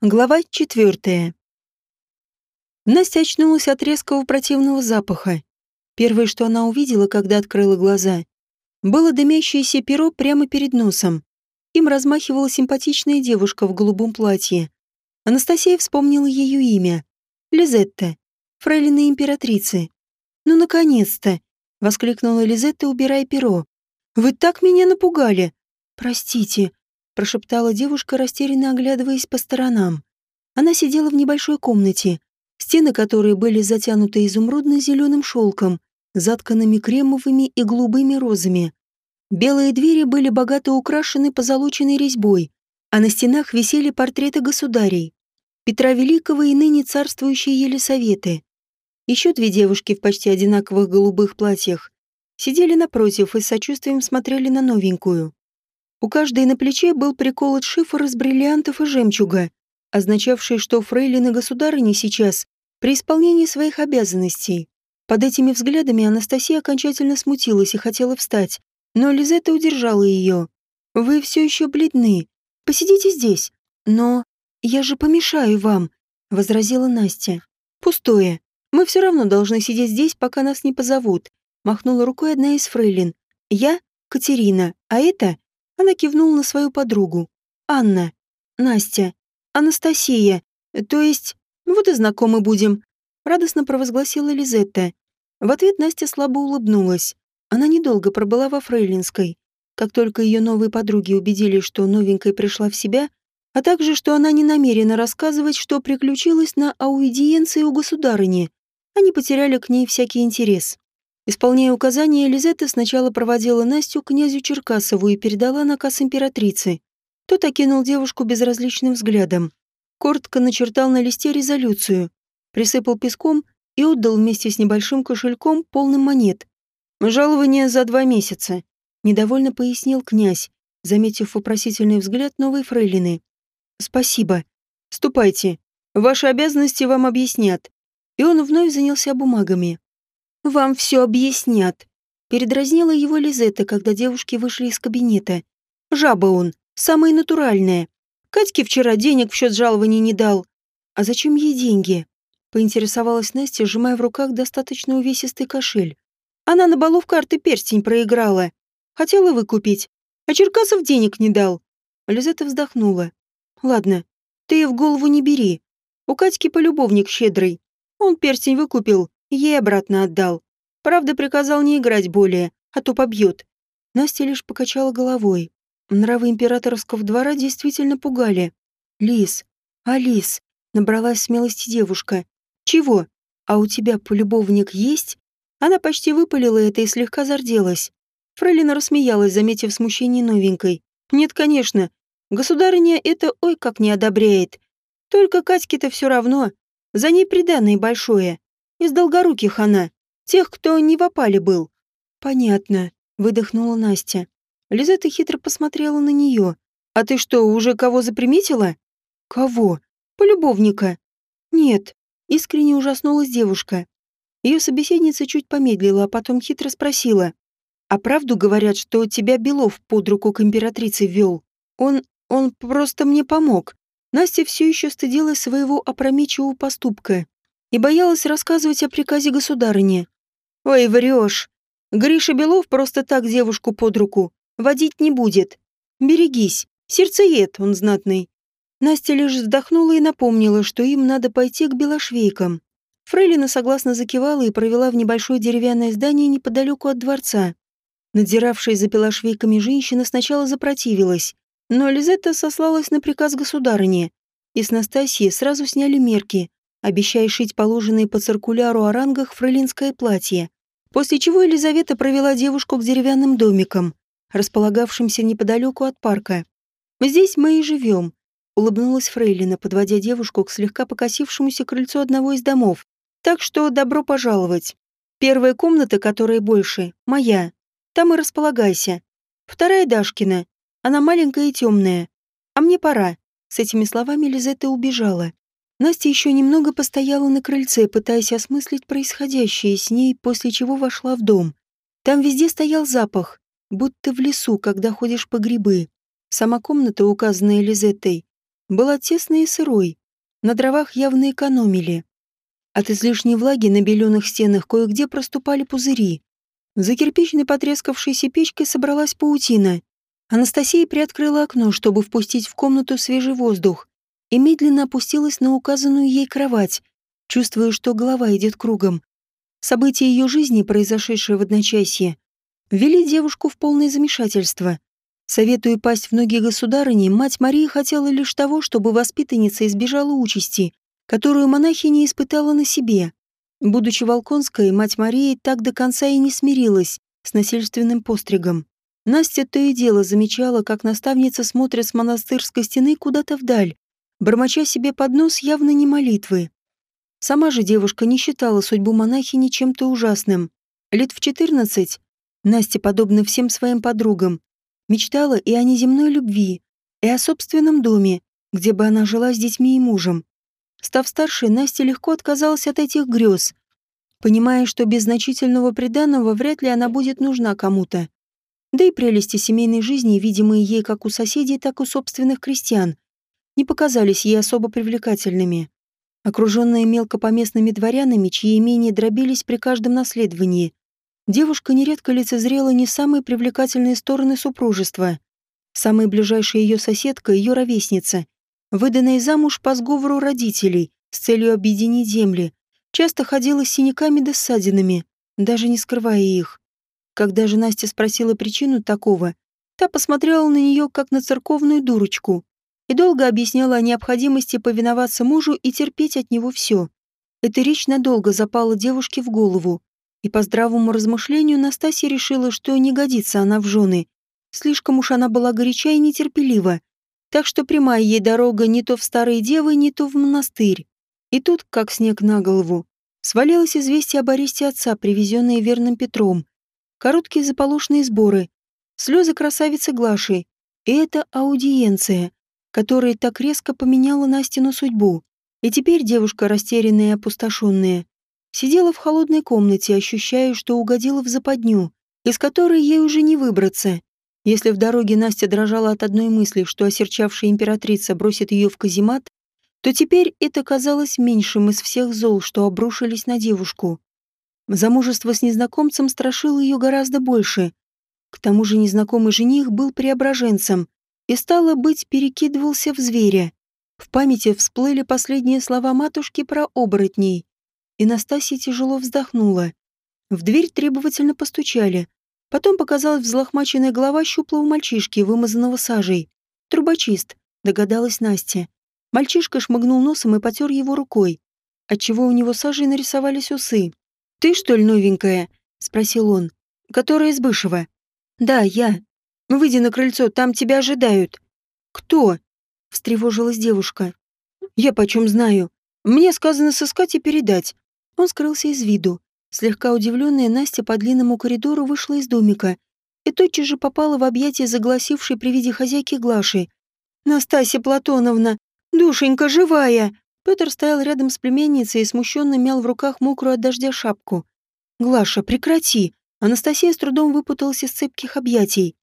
Глава четвертая. Настя очнулась от резкого противного запаха. Первое, что она увидела, когда открыла глаза, было дымящееся перо прямо перед носом. Им размахивала симпатичная девушка в голубом платье. Анастасия вспомнила ее имя. Лизетта, фрейлина императрицы. «Ну, наконец-то!» — воскликнула Лизетта, убирая перо. «Вы так меня напугали!» «Простите», прошептала девушка, растерянно оглядываясь по сторонам. Она сидела в небольшой комнате, стены которой были затянуты изумрудно-зеленым шелком, затканными кремовыми и голубыми розами. Белые двери были богато украшены позолоченной резьбой, а на стенах висели портреты государей. Петра Великого и ныне царствующие Елисаветы. Еще две девушки в почти одинаковых голубых платьях сидели напротив и с сочувствием смотрели на новенькую. У каждой на плече был приколот шифр из бриллиантов и жемчуга, означавший, что фрейлины государыни сейчас при исполнении своих обязанностей. Под этими взглядами Анастасия окончательно смутилась и хотела встать, но Лизетта удержала ее. «Вы все еще бледны. Посидите здесь. Но я же помешаю вам», — возразила Настя. «Пустое. Мы все равно должны сидеть здесь, пока нас не позовут», — махнула рукой одна из фрейлин. «Я — Катерина, а это она кивнула на свою подругу. «Анна. Настя. Анастасия. То есть, вот и знакомы будем», — радостно провозгласила Лизетта. В ответ Настя слабо улыбнулась. Она недолго пробыла во Фрейлинской. Как только ее новые подруги убедились, что новенькая пришла в себя, а также, что она не намерена рассказывать, что приключилось на аудиенции у государыни, они потеряли к ней всякий интерес. Исполняя указания, Елизавета сначала проводила Настю к князю Черкасову и передала наказ императрицы. Тот окинул девушку безразличным взглядом. Коротко начертал на листе резолюцию, присыпал песком и отдал вместе с небольшим кошельком полным монет. «Жалование за два месяца», — недовольно пояснил князь, заметив вопросительный взгляд новой фрейлины. «Спасибо. Ступайте. Ваши обязанности вам объяснят». И он вновь занялся бумагами. «Вам все объяснят», — передразнила его Лизетта, когда девушки вышли из кабинета. «Жаба он, самая натуральная. Катьке вчера денег в счет жалований не дал. А зачем ей деньги?» — поинтересовалась Настя, сжимая в руках достаточно увесистый кошель. «Она на балу в карты перстень проиграла. Хотела выкупить, а Черкасов денег не дал». Лизетта вздохнула. «Ладно, ты в голову не бери. У Катьки полюбовник щедрый. Он перстень выкупил, Ей обратно отдал. Правда, приказал не играть более, а то побьет. Настя лишь покачала головой. Нравы императорского двора действительно пугали. «Лис, Алис», — набралась смелости девушка. «Чего? А у тебя полюбовник есть?» Она почти выпалила это и слегка зарделась. Фрейлина рассмеялась, заметив смущение новенькой. «Нет, конечно. Государыня это ой как не одобряет. Только Катьке-то все равно. За ней приданное большое. Из долгоруких она. Тех, кто не в опале был. Понятно, выдохнула Настя. Лизетта хитро посмотрела на нее. А ты что, уже кого заприметила? Кого? Полюбовника. Нет, искренне ужаснулась девушка. Ее собеседница чуть помедлила, а потом хитро спросила. «А правду говорят, что тебя Белов под руку к императрице вел? Он... он просто мне помог». Настя все еще стыдилась своего опрометчивого поступка и боялась рассказывать о приказе государыни. «Ой, врешь. Гриша Белов просто так девушку под руку водить не будет. Берегись, сердцеед он знатный». Настя лишь вздохнула и напомнила, что им надо пойти к белошвейкам. Фрейлина согласно закивала и провела в небольшое деревянное здание неподалеку от дворца. Надзиравшая за белошвейками женщина сначала запротивилась, но Лизетта сослалась на приказ государыни, и с Настасьи сразу сняли мерки, обещая шить положенные по циркуляру о рангах фрейлинское платье. После чего Елизавета провела девушку к деревянным домикам, располагавшимся неподалеку от парка. «Здесь мы и живем», — улыбнулась Фрейлина, подводя девушку к слегка покосившемуся крыльцу одного из домов. «Так что добро пожаловать. Первая комната, которая больше, моя. Там и располагайся. Вторая Дашкина. Она маленькая и темная. А мне пора». С этими словами Лизетта убежала. Настя еще немного постояла на крыльце, пытаясь осмыслить происходящее с ней, после чего вошла в дом. Там везде стоял запах, будто в лесу, когда ходишь по грибы. Сама комната, указанная Лизеттой, была тесной и сырой. На дровах явно экономили. От излишней влаги на беленых стенах кое-где проступали пузыри. За кирпичной потрескавшейся печкой собралась паутина. Анастасия приоткрыла окно, чтобы впустить в комнату свежий воздух, и медленно опустилась на указанную ей кровать, чувствуя, что голова идет кругом. События ее жизни, произошедшие в одночасье, ввели девушку в полное замешательство. Советуя пасть в ноги государыни, мать Марии хотела лишь того, чтобы воспитанница избежала участи, которую монахиня испытала на себе. Будучи Волконской, мать Марии так до конца и не смирилась с насильственным постригом. Настя то и дело замечала, как наставница смотрит с монастырской стены куда-то вдаль, бормоча себе под нос явно не молитвы. Сама же девушка не считала судьбу монахини чем-то ужасным. Лет в четырнадцать Настя, подобно всем своим подругам, мечтала и о неземной любви, и о собственном доме, где бы она жила с детьми и мужем. Став старше, Настя легко отказалась от этих грез, понимая, что без значительного приданого вряд ли она будет нужна кому-то. Да и прелести семейной жизни, видимые ей как у соседей, так и у собственных крестьян, не показались ей особо привлекательными. Окруженная мелкопоместными дворянами, чьи имения дробились при каждом наследовании, девушка нередко лицезрела не самые привлекательные стороны супружества. Самая ближайшая ее соседка, ее ровесница — выданная замуж по сговору родителей с целью объединить земли, часто ходила с синяками да ссадинами, даже не скрывая их. Когда же Настя спросила причину такого, та посмотрела на нее как на церковную дурочку и долго объясняла о необходимости повиноваться мужу и терпеть от него все. Эта речь надолго запала девушке в голову, и по здравому размышлению Настасья решила, что не годится она в жены. Слишком уж она была горяча и нетерпелива, так что прямая ей дорога не то в старые девы, не то в монастырь. И тут, как снег на голову, свалилось известие об аресте отца, привезенное верным Петром. Короткие заполошные сборы, слезы красавицы Глаши. И это аудиенция, которая так резко поменяла Настину судьбу. И теперь девушка, растерянная и опустошенная, сидела в холодной комнате, ощущая, что угодила в западню, из которой ей уже не выбраться. Если в дороге Настя дрожала от одной мысли, что осерчавшая императрица бросит ее в каземат, то теперь это казалось меньшим из всех зол, что обрушились на девушку. Замужество с незнакомцем страшило ее гораздо больше. К тому же незнакомый жених был преображенцем и, стало быть, перекидывался в зверя. В памяти всплыли последние слова матушки про оборотней, и Настасья тяжело вздохнула. В дверь требовательно постучали, Потом показалась взлохмаченная голова щуплого мальчишки, вымазанного сажей. «Трубочист», — догадалась Настя. Мальчишка шмыгнул носом и потер его рукой, отчего у него сажей нарисовались усы. «Ты, что ли, новенькая?» — спросил он. «Которая из Бышева?» «Да, я. Выйди на крыльцо, там тебя ожидают». «Кто?» — встревожилась девушка. «Я почем знаю. Мне сказано сыскать и передать». Он скрылся из виду. Слегка удивленная Настя по длинному коридору вышла из домика и тотчас же попала в объятия загласившей при виде хозяйки Глаши. «Настасья Платоновна! Душенька живая!» Петр стоял рядом с племянницей и смущенно мял в руках мокрую от дождя шапку. «Глаша, прекрати!» Анастасия с трудом выпуталась из цепких объятий.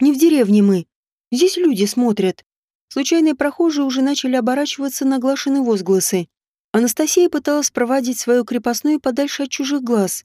«Не в деревне мы. Здесь люди смотрят». Случайные прохожие уже начали оборачиваться на Глашины возгласы. Анастасия пыталась проводить свою крепостную подальше от чужих глаз.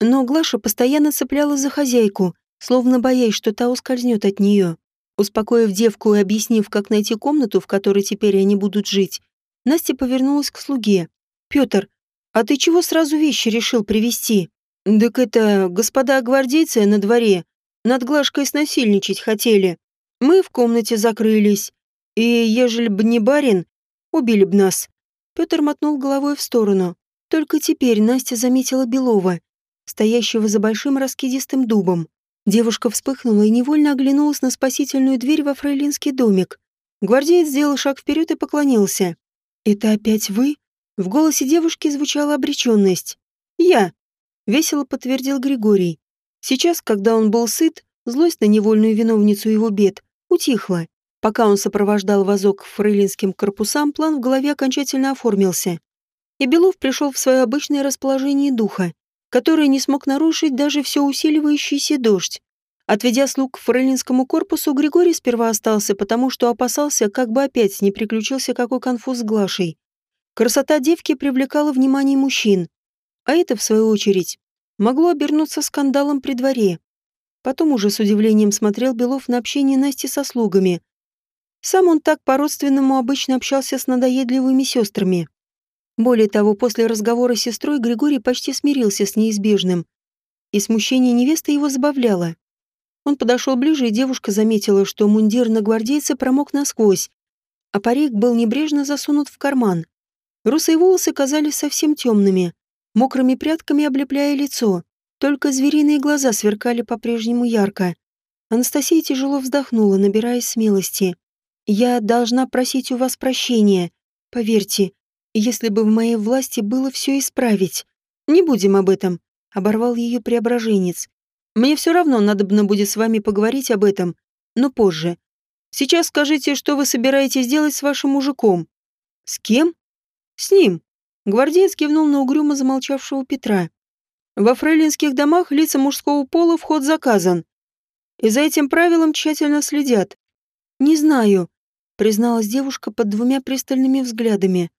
Но Глаша постоянно цепляла за хозяйку, словно боясь, что та ускользнет от нее. Успокоив девку и объяснив, как найти комнату, в которой теперь они будут жить, Настя повернулась к слуге. «Пётр, а ты чего сразу вещи решил привезти? «Так это господа гвардейцы на дворе над Глашкой снасильничать хотели. Мы в комнате закрылись. И ежели б не барин, убили б нас. Петр мотнул головой в сторону. Только теперь Настя заметила Белова, стоящего за большим раскидистым дубом. Девушка вспыхнула и невольно оглянулась на спасительную дверь во фрейлинский домик. Гвардеец сделал шаг вперед и поклонился. «Это опять вы?» В голосе девушки звучала обреченность. «Я», — весело подтвердил Григорий. Сейчас, когда он был сыт, злость на невольную виновницу его бед утихла. Пока он сопровождал вазок к фрейлинским корпусам, план в голове окончательно оформился. И Белов пришел в свое обычное расположение духа, которое не смог нарушить даже все усиливающийся дождь. Отведя слуг к фрейлинскому корпусу, Григорий сперва остался, потому что опасался, как бы опять не приключился какой конфуз с Глашей. Красота девки привлекала внимание мужчин, а это, в свою очередь, могло обернуться скандалом при дворе. Потом уже с удивлением смотрел Белов на общение Насти со слугами. Сам он так по-родственному обычно общался с надоедливыми сестрами. Более того, после разговора с сестрой Григорий почти смирился с неизбежным. И смущение невесты его забавляло. Он подошел ближе, и девушка заметила, что мундир на гвардейце промок насквозь, а парик был небрежно засунут в карман. Русые волосы казались совсем темными, мокрыми прядками облепляя лицо. Только звериные глаза сверкали по-прежнему ярко. Анастасия тяжело вздохнула, набираясь смелости. «Я должна просить у вас прощения. Поверьте, если бы в моей власти было все исправить. Не будем об этом», — оборвал ее преображенец. Мне все равно надобно будет с вами поговорить об этом, но позже. Сейчас скажите, что вы собираетесь делать с вашим мужиком. С кем? С ним. Гвардеец кивнул на угрюмо замолчавшего Петра. Во фрейлинских домах лица мужского пола вход заказан. И за этим правилом тщательно следят. Не знаю, призналась девушка под двумя пристальными взглядами.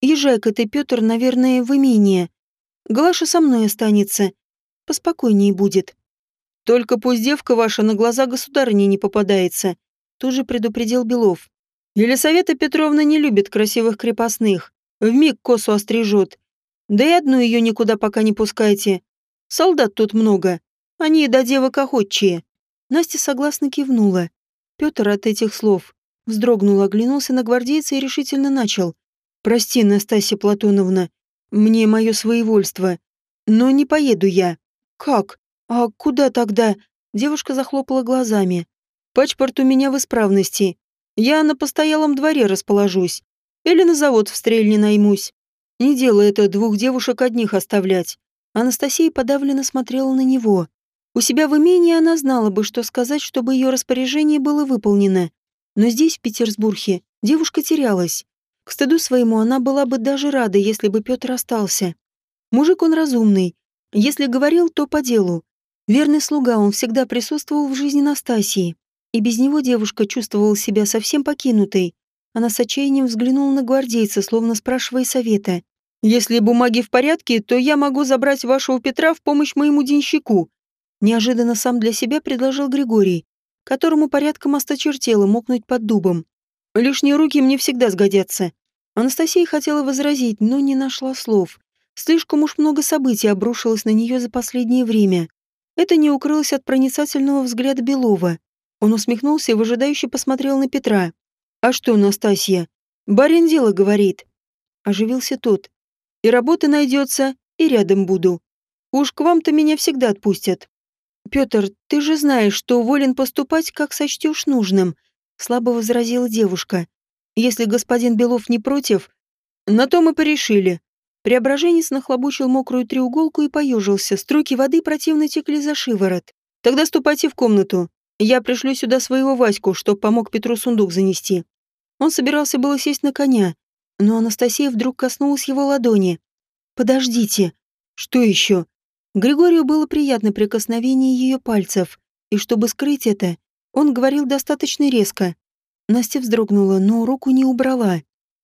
Езжай-ка ты, Петр, наверное, в имение. Глаша со мной останется. Поспокойнее будет. Только пусть девка ваша на глаза государыни не попадается, тут же предупредил Белов. Елисавета Петровна не любит красивых крепостных, вмиг косу острижет. Да и одну ее никуда пока не пускайте. Солдат тут много, они до девок охотчие. Настя согласно кивнула. Петр от этих слов вздрогнул, оглянулся на гвардейца и решительно начал. «Прости, Настасья Платоновна, мне мое своевольство, но не поеду я». «Как?» «А куда тогда?» Девушка захлопала глазами. «Пачпорт у меня в исправности. Я на постоялом дворе расположусь. Или на завод в стрельне наймусь. Не дело это двух девушек одних оставлять». Анастасия подавленно смотрела на него. У себя в имении она знала бы, что сказать, чтобы ее распоряжение было выполнено. Но здесь, в Петербурге, девушка терялась. К стыду своему она была бы даже рада, если бы Петр остался. Мужик он разумный. Если говорил, то по делу. Верный слуга, он всегда присутствовал в жизни Настасии, и без него девушка чувствовала себя совсем покинутой. Она с отчаянием взглянула на гвардейца, словно спрашивая совета. «Если бумаги в порядке, то я могу забрать вашего Петра в помощь моему денщику», неожиданно сам для себя предложил Григорий, которому порядком осточертело мокнуть под дубом. «Лишние руки мне всегда сгодятся». Анастасия хотела возразить, но не нашла слов. Слишком уж много событий обрушилось на нее за последнее время. Это не укрылось от проницательного взгляда Белова. Он усмехнулся и выжидающе посмотрел на Петра. «А что, Настасья? Барин дело говорит». Оживился тот. «И работа найдется, и рядом буду. Уж к вам-то меня всегда отпустят». «Петр, ты же знаешь, что волен поступать, как сочтешь нужным», слабо возразила девушка. «Если господин Белов не против...» «На то мы порешили», Преображенец нахлобучил мокрую треуголку и поежился. Струки воды противно текли за шиворот. «Тогда ступайте в комнату. Я пришлю сюда своего Ваську, чтоб помог Петру сундук занести». Он собирался было сесть на коня, но Анастасия вдруг коснулась его ладони. «Подождите. Что еще?» Григорию было приятно прикосновение ее пальцев, и чтобы скрыть это, он говорил достаточно резко. Настя вздрогнула, но руку не убрала.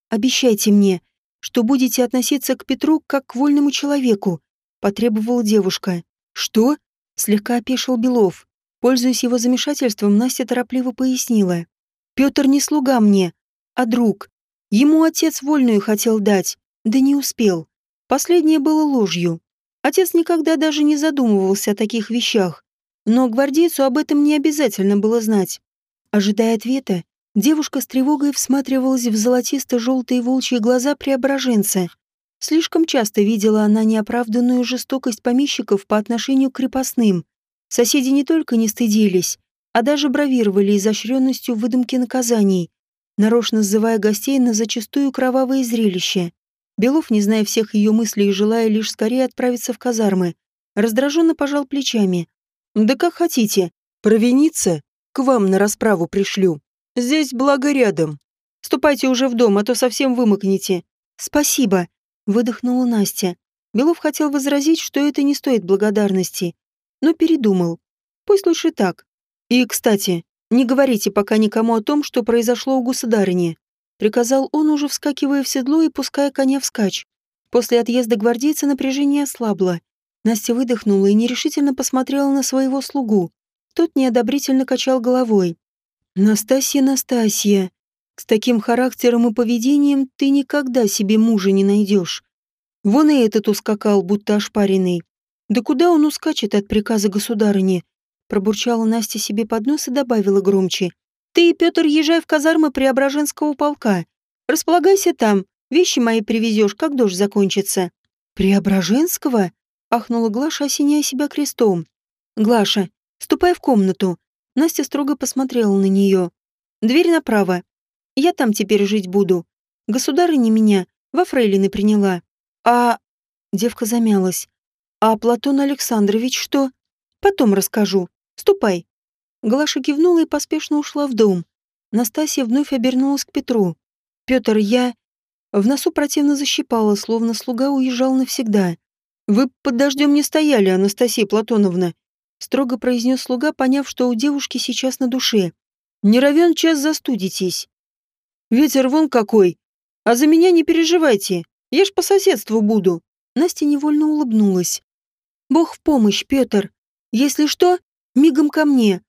«Обещайте мне, что будете относиться к Петру как к вольному человеку», — потребовала девушка. «Что?» — слегка опешил Белов. Пользуясь его замешательством, Настя торопливо пояснила. «Петр не слуга мне, а друг. Ему отец вольную хотел дать, да не успел. Последнее было ложью. Отец никогда даже не задумывался о таких вещах, но гвардейцу об этом не обязательно было знать. Ожидая ответа, Девушка с тревогой всматривалась в золотисто-желтые волчьи глаза преображенца. Слишком часто видела она неоправданную жестокость помещиков по отношению к крепостным. Соседи не только не стыдились, а даже бравировали изощренностью выдумки наказаний, нарочно сзывая гостей на зачастую кровавые зрелища. Белов, не зная всех ее мыслей и желая лишь скорее отправиться в казармы, раздраженно пожал плечами. «Да как хотите. Провиниться? К вам на расправу пришлю». Здесь благо рядом. Ступайте уже в дом, а то совсем вымокнете. Спасибо, выдохнула Настя. Белов хотел возразить, что это не стоит благодарности, но передумал. Пусть лучше так. И, кстати, не говорите пока никому о том, что произошло у государыни. Приказал он, уже вскакивая в седло и пуская коня вскачь. После отъезда гвардейца напряжение ослабло. Настя выдохнула и нерешительно посмотрела на своего слугу. Тот неодобрительно качал головой. «Настасья, Настасья, с таким характером и поведением ты никогда себе мужа не найдешь. Вон и этот ускакал, будто ошпаренный. Да куда он ускачет от приказа государыни? Пробурчала Настя себе под нос и добавила громче. Ты и Петр езжай в казармы Преображенского полка. Располагайся там, вещи мои привезешь, как дождь закончится. Преображенского? Ахнула Глаша, осеняя себя крестом. Глаша, ступай в комнату. Настя строго посмотрела на нее. Дверь направо. Я там теперь жить буду. Государыня меня во фрейлины приняла. А... Девка замялась. А Платон Александрович что? Потом расскажу. Ступай. Глаша кивнула и поспешно ушла в дом. Настасья вновь обернулась к Петру. Петр, я... В носу противно защипала, словно слуга уезжал навсегда. «Вы под дождем не стояли, Анастасия Платоновна», строго произнес слуга, поняв, что у девушки сейчас на душе. «Не равен час застудитесь. Ветер вон какой. А за меня не переживайте. Я ж по соседству буду. Настя невольно улыбнулась. Бог в помощь, Петр. Если что, мигом ко мне.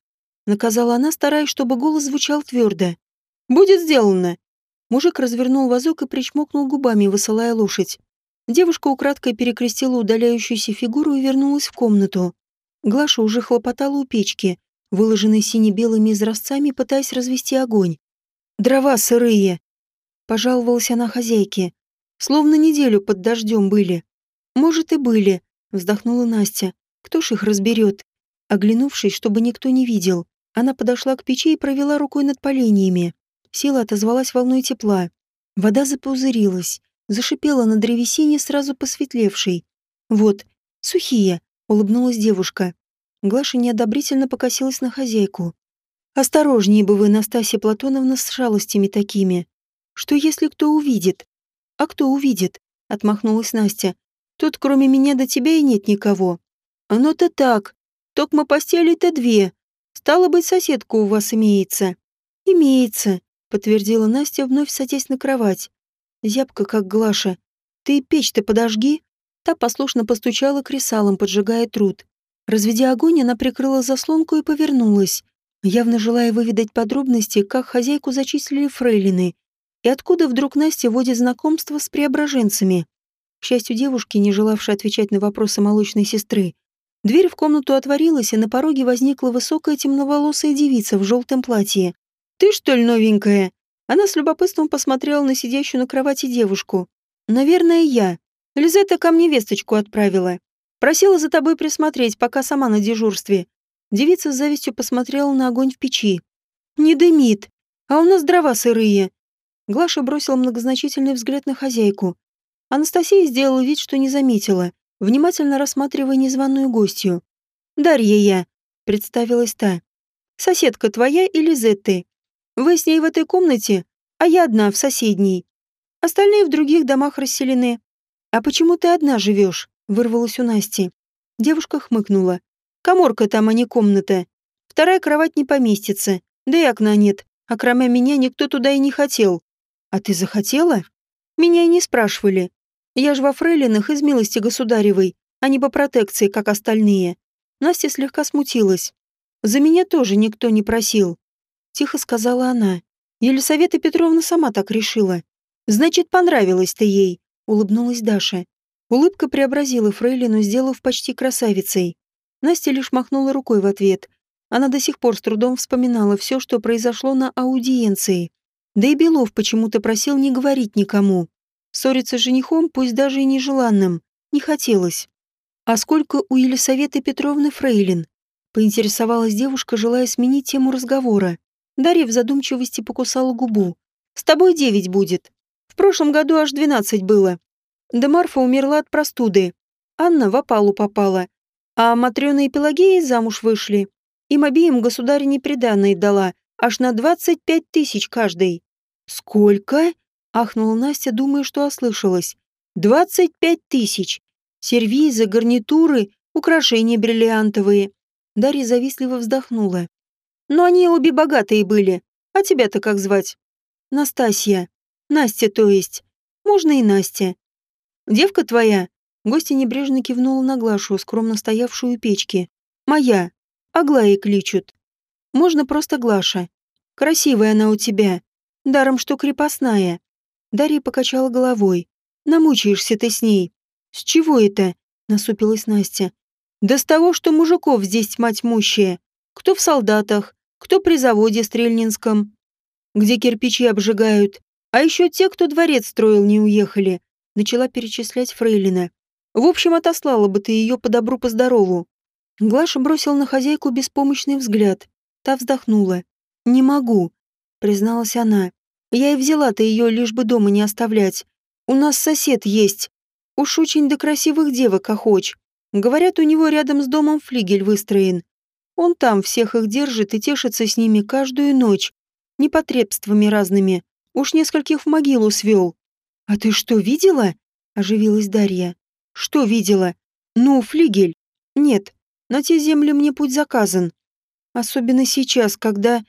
Наказала она, стараясь, чтобы голос звучал твердо. Будет сделано. Мужик развернул вазок и причмокнул губами, высылая лошадь. Девушка украдкой перекрестила удаляющуюся фигуру и вернулась в комнату. Глаша уже хлопотала у печки, выложенной сине-белыми изразцами, пытаясь развести огонь. Дрова сырые. Пожаловалась она хозяйке. Словно неделю под дождем были. Может и были, вздохнула Настя. Кто ж их разберет? Оглянувшись, чтобы никто не видел, она подошла к печи и провела рукой над поленьями. Сила отозвалась волной тепла. Вода запузырилась, зашипела на древесине, сразу посветлевшей. «Вот, сухие», — улыбнулась девушка. Глаша неодобрительно покосилась на хозяйку. Осторожнее бы вы, Настасья Платоновна, с шалостями такими. Что если кто увидит? А кто увидит? Отмахнулась Настя. Тут кроме меня до тебя и нет никого. Оно-то так. Токмо постели-то две. Стало быть, соседка у вас имеется. Имеется, подтвердила Настя, вновь садясь на кровать. Зябка, как Глаша. Ты печь-то подожги. Та послушно постучала кресалом, поджигая труд. Разведя огонь, она прикрыла заслонку и повернулась явно желая выведать подробности, как хозяйку зачислили фрейлины и откуда вдруг Настя водит знакомство с преображенцами. К счастью девушки, не желавшей отвечать на вопросы молочной сестры, дверь в комнату отворилась, и на пороге возникла высокая темноволосая девица в желтом платье. «Ты, что ли, новенькая?» Она с любопытством посмотрела на сидящую на кровати девушку. «Наверное, я. Лизетта ко мне весточку отправила. Просила за тобой присмотреть, пока сама на дежурстве. Девица с завистью посмотрела на огонь в печи. «Не дымит, а у нас дрова сырые». Глаша бросила многозначительный взгляд на хозяйку. Анастасия сделала вид, что не заметила, внимательно рассматривая незваную гостью. «Дарья я», — представилась та. «Соседка твоя или Зетты? Вы с ней в этой комнате, а я одна в соседней. Остальные в других домах расселены. А почему ты одна живешь?» — вырвалась у Насти. Девушка хмыкнула. Коморка там, а не комната. Вторая кровать не поместится, да и окна нет, а кроме меня никто туда и не хотел. А ты захотела? Меня и не спрашивали. Я ж во фрейлинах из милости государевой, а не по протекции, как остальные. Настя слегка смутилась. За меня тоже никто не просил. Тихо сказала она. Елисавета Петровна сама так решила. Значит, понравилось ты ей, улыбнулась Даша. Улыбка преобразила фрейлину, сделав почти красавицей. Настя лишь махнула рукой в ответ. Она до сих пор с трудом вспоминала все, что произошло на аудиенции. Да и Белов почему-то просил не говорить никому. Ссориться с женихом, пусть даже и нежеланным, не хотелось. «А сколько у Елисаветы Петровны фрейлин?» Поинтересовалась девушка, желая сменить тему разговора. Дарья в задумчивости покусала губу. «С тобой девять будет. В прошлом году аж двенадцать было. Да Марфа умерла от простуды. Анна в опалу попала. А Матрёна и Пелагея замуж вышли. Им обеим государь неприданное дала, аж на двадцать пять тысяч каждой. «Сколько?» — ахнула Настя, думая, что ослышалась. «Двадцать пять тысяч! Сервизы, гарнитуры, украшения бриллиантовые. Дарья завистливо вздохнула. «Но они обе богатые были. А тебя-то как звать?» «Настасья. Настя, то есть. Можно и Настя. Девка твоя?» Гостья небрежно кивнула на Глашу, скромно стоявшую у печки. «Моя. Аглаей кличут. Можно просто Глаша. Красивая она у тебя. Даром, что крепостная». Дарья покачала головой. «Намучаешься ты с ней». «С чего это?» — насупилась Настя. «Да с того, что мужиков здесь тьма тьмущая. Кто в солдатах, кто при заводе Стрельнинском, где кирпичи обжигают, а еще те, кто дворец строил, не уехали», — начала перечислять Фрейлина. «В общем, отослала бы ты ее по добру, по здорову». Глаша бросила на хозяйку беспомощный взгляд. Та вздохнула. «Не могу», — призналась она. «Я и взяла-то ее, лишь бы дома не оставлять. У нас сосед есть. Уж очень до красивых девок охоч. Говорят, у него рядом с домом флигель выстроен. Он там всех их держит и тешится с ними каждую ночь. Непотребствами разными. Уж нескольких в могилу свел. «А ты что, видела?» — оживилась Дарья. «Что видела? Ну, флигель. Нет, на те земли мне путь заказан. Особенно сейчас, когда...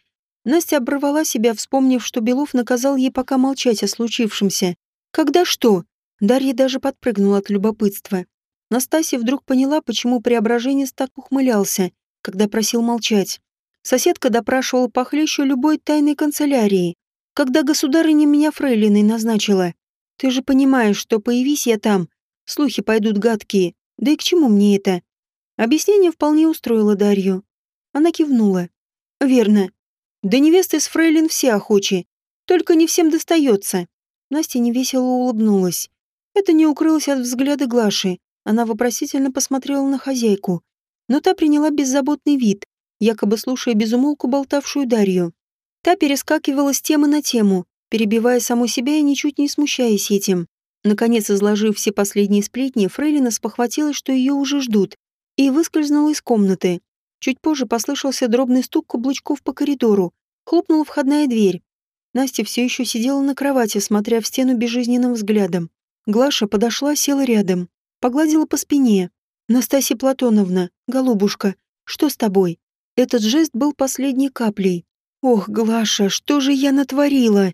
Настя оборвала себя, вспомнив, что Белов наказал ей пока молчать о случившемся. Когда что? Дарья даже подпрыгнула от любопытства. Настасья вдруг поняла, почему Преображенец так ухмылялся, когда просил молчать. Соседка допрашивала похлеще любой тайной канцелярии. Когда государыня меня фрейлиной назначила. Ты же понимаешь, что появись я там, слухи пойдут гадкие. Да и к чему мне это? Объяснение вполне устроило Дарью. Она кивнула. «Верно. Да невесты с фрейлин все охочи. Только не всем достается». Настя невесело улыбнулась. Это не укрылось от взгляда Глаши. Она вопросительно посмотрела на хозяйку. Но та приняла беззаботный вид, якобы слушая безумолку болтавшую Дарью. Та перескакивала с темы на тему, перебивая саму себя и ничуть не смущаясь этим. Наконец, изложив все последние сплетни, Фрейлина спохватилась, что ее уже ждут, и выскользнула из комнаты. Чуть позже послышался дробный стук каблучков по коридору. Хлопнула входная дверь. Настя все еще сидела на кровати, смотря в стену безжизненным взглядом. Глаша подошла, села рядом. Погладила по спине. «Настасья Платоновна, голубушка, что с тобой?» Этот жест был последней каплей. «Ох, Глаша, что же я натворила?»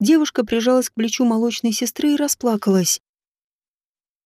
Девушка прижалась к плечу молочной сестры и расплакалась.